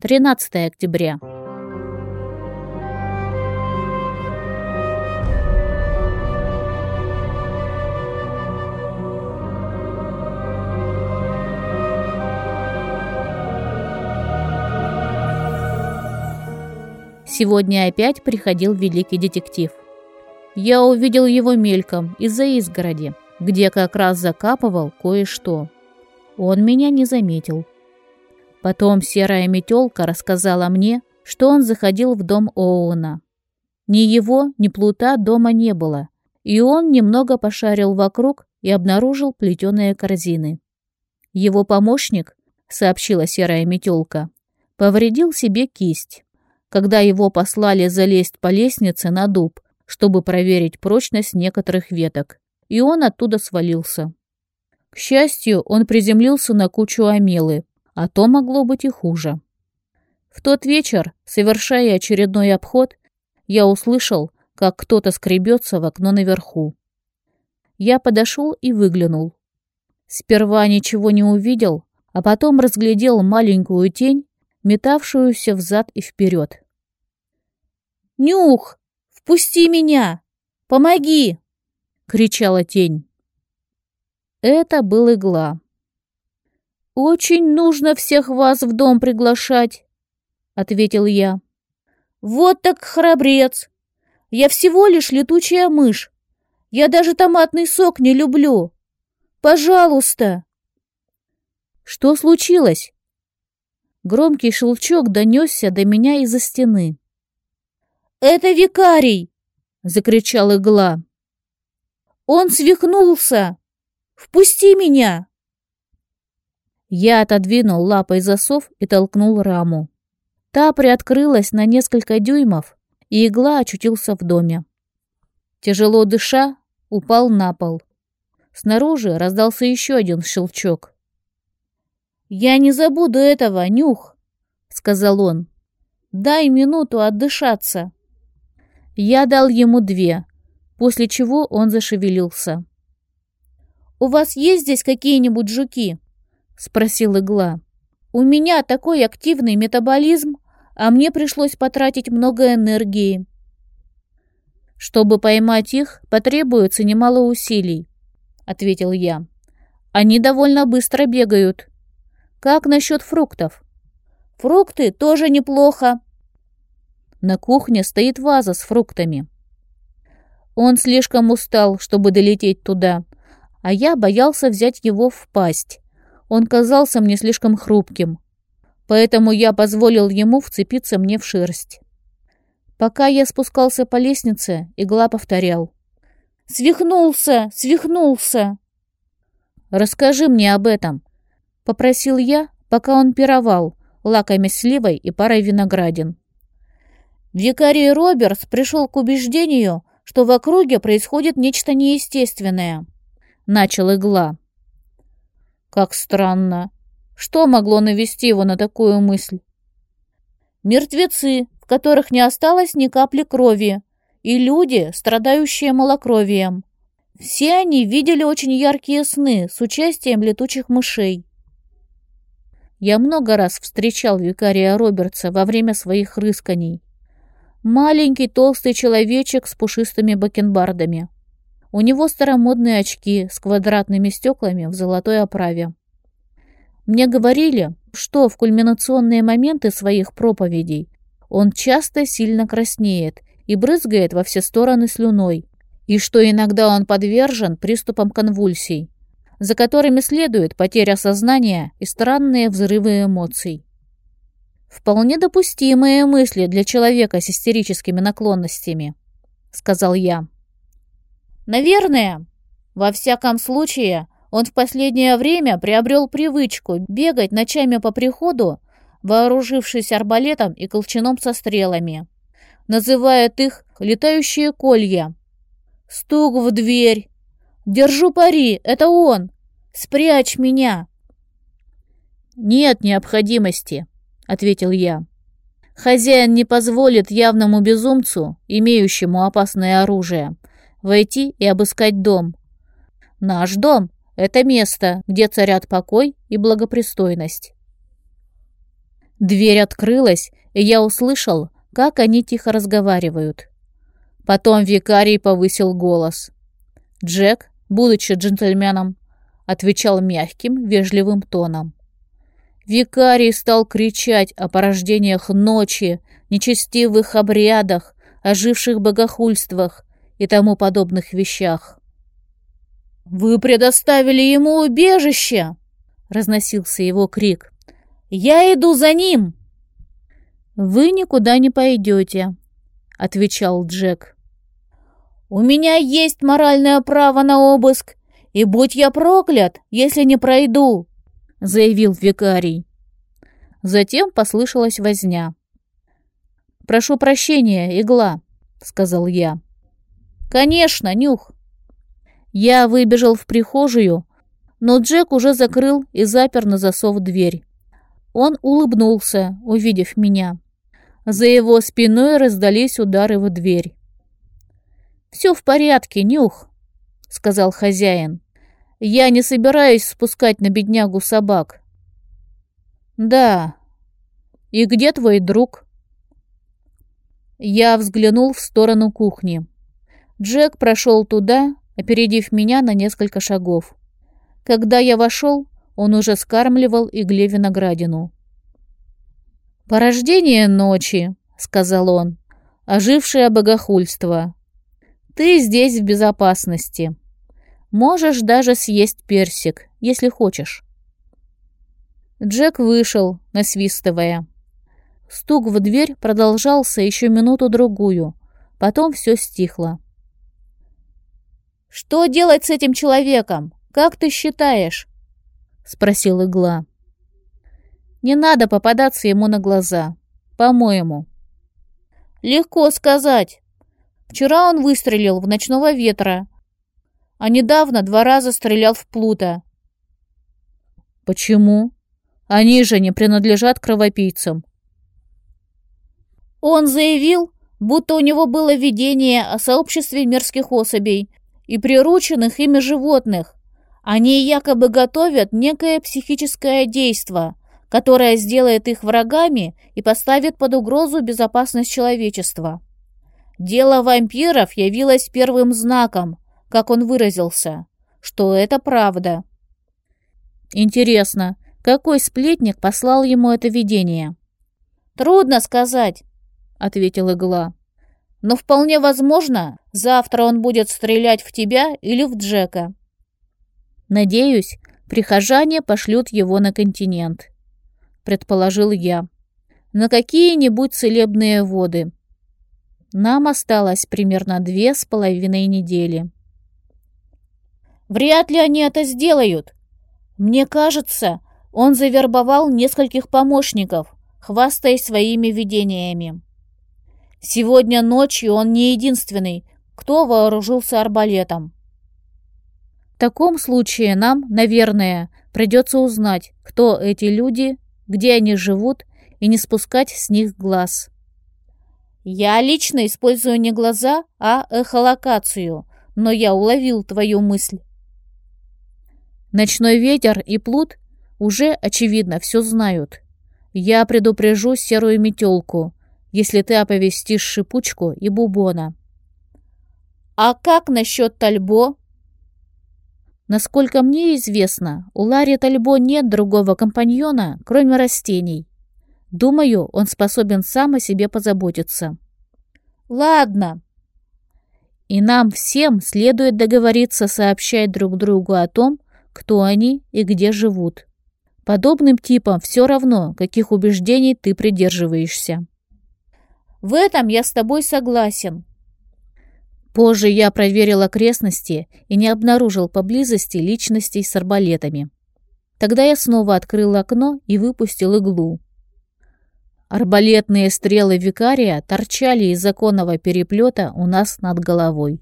13 октября. Сегодня опять приходил великий детектив. Я увидел его мельком из-за изгороди, где как раз закапывал кое-что. Он меня не заметил. Потом серая метелка рассказала мне, что он заходил в дом Оуэна. Ни его, ни плута дома не было, и он немного пошарил вокруг и обнаружил плетеные корзины. Его помощник, сообщила серая метелка, повредил себе кисть, когда его послали залезть по лестнице на дуб, чтобы проверить прочность некоторых веток, и он оттуда свалился. К счастью, он приземлился на кучу омелы, а то могло быть и хуже. В тот вечер, совершая очередной обход, я услышал, как кто-то скребется в окно наверху. Я подошел и выглянул. Сперва ничего не увидел, а потом разглядел маленькую тень, метавшуюся взад и вперед. «Нюх! Впусти меня! Помоги!» — кричала тень. Это был игла. «Очень нужно всех вас в дом приглашать», — ответил я. «Вот так храбрец! Я всего лишь летучая мышь. Я даже томатный сок не люблю. Пожалуйста!» «Что случилось?» Громкий шелчок донесся до меня из-за стены. «Это викарий!» — закричал игла. «Он свихнулся! Впусти меня!» Я отодвинул лапой засов и толкнул раму. Та приоткрылась на несколько дюймов, и игла очутился в доме. Тяжело дыша, упал на пол. Снаружи раздался еще один щелчок. «Я не забуду этого, Нюх!» — сказал он. «Дай минуту отдышаться». Я дал ему две, после чего он зашевелился. «У вас есть здесь какие-нибудь жуки?» — спросил игла. «У меня такой активный метаболизм, а мне пришлось потратить много энергии». «Чтобы поймать их, потребуется немало усилий», — ответил я. «Они довольно быстро бегают. Как насчет фруктов?» «Фрукты тоже неплохо». На кухне стоит ваза с фруктами. Он слишком устал, чтобы долететь туда, а я боялся взять его в пасть он казался мне слишком хрупким, поэтому я позволил ему вцепиться мне в шерсть. Пока я спускался по лестнице, игла повторял. «Свихнулся! Свихнулся!» «Расскажи мне об этом», — попросил я, пока он пировал, лакомясь сливой и парой виноградин. Викарий Робертс пришел к убеждению, что в округе происходит нечто неестественное. Начал игла. Как странно. Что могло навести его на такую мысль? Мертвецы, в которых не осталось ни капли крови, и люди, страдающие малокровием. Все они видели очень яркие сны с участием летучих мышей. Я много раз встречал викария Робертса во время своих рысканий. Маленький толстый человечек с пушистыми бакенбардами. У него старомодные очки с квадратными стеклами в золотой оправе. Мне говорили, что в кульминационные моменты своих проповедей он часто сильно краснеет и брызгает во все стороны слюной, и что иногда он подвержен приступам конвульсий, за которыми следует потеря сознания и странные взрывы эмоций. «Вполне допустимые мысли для человека с истерическими наклонностями», — сказал я. Наверное. Во всяком случае, он в последнее время приобрел привычку бегать ночами по приходу, вооружившись арбалетом и колчаном со стрелами. Называет их «летающие колья». Стук в дверь. «Держу пари, это он! Спрячь меня!» «Нет необходимости», — ответил я. «Хозяин не позволит явному безумцу, имеющему опасное оружие, войти и обыскать дом. Наш дом — это место, где царят покой и благопристойность. Дверь открылась, и я услышал, как они тихо разговаривают. Потом викарий повысил голос. Джек, будучи джентльменом, отвечал мягким, вежливым тоном. Викарий стал кричать о порождениях ночи, нечестивых обрядах, оживших богохульствах и тому подобных вещах. «Вы предоставили ему убежище!» — разносился его крик. «Я иду за ним!» «Вы никуда не пойдете», — отвечал Джек. «У меня есть моральное право на обыск, и будь я проклят, если не пройду», — заявил викарий. Затем послышалась возня. «Прошу прощения, игла», — сказал я. «Конечно, нюх». Я выбежал в прихожую, но Джек уже закрыл и запер на засов дверь. Он улыбнулся, увидев меня. За его спиной раздались удары в дверь. «Все в порядке, Нюх», — сказал хозяин. «Я не собираюсь спускать на беднягу собак». «Да. И где твой друг?» Я взглянул в сторону кухни. Джек прошел туда, опередив меня на несколько шагов. Когда я вошел, он уже скармливал игле виноградину. «Порождение ночи», — сказал он, — «ожившее богохульство. Ты здесь в безопасности. Можешь даже съесть персик, если хочешь». Джек вышел, насвистывая. Стук в дверь продолжался еще минуту-другую, потом все стихло. «Что делать с этим человеком? Как ты считаешь?» — спросил игла. «Не надо попадаться ему на глаза, по-моему». «Легко сказать. Вчера он выстрелил в ночного ветра, а недавно два раза стрелял в плута». «Почему? Они же не принадлежат кровопийцам». Он заявил, будто у него было видение о сообществе мерзких особей и прирученных ими животных. Они якобы готовят некое психическое действо, которое сделает их врагами и поставит под угрозу безопасность человечества. Дело вампиров явилось первым знаком, как он выразился, что это правда. Интересно, какой сплетник послал ему это видение? Трудно сказать, ответил игла. Но вполне возможно, завтра он будет стрелять в тебя или в Джека. Надеюсь, прихожане пошлют его на континент, предположил я. На какие-нибудь целебные воды. Нам осталось примерно две с половиной недели. Вряд ли они это сделают. Мне кажется, он завербовал нескольких помощников, хвастаясь своими видениями. Сегодня ночью он не единственный, кто вооружился арбалетом. В таком случае нам, наверное, придется узнать, кто эти люди, где они живут, и не спускать с них глаз. Я лично использую не глаза, а эхолокацию, но я уловил твою мысль. Ночной ветер и плут уже, очевидно, все знают. Я предупрежу серую метелку, если ты оповестишь Шипучку и Бубона. А как насчет Тальбо? Насколько мне известно, у Ларри Тальбо нет другого компаньона, кроме растений. Думаю, он способен сам о себе позаботиться. Ладно. И нам всем следует договориться сообщать друг другу о том, кто они и где живут. Подобным типам все равно, каких убеждений ты придерживаешься. В этом я с тобой согласен. Позже я проверил окрестности и не обнаружил поблизости личностей с арбалетами. Тогда я снова открыл окно и выпустил иглу. Арбалетные стрелы викария торчали из законного переплета у нас над головой.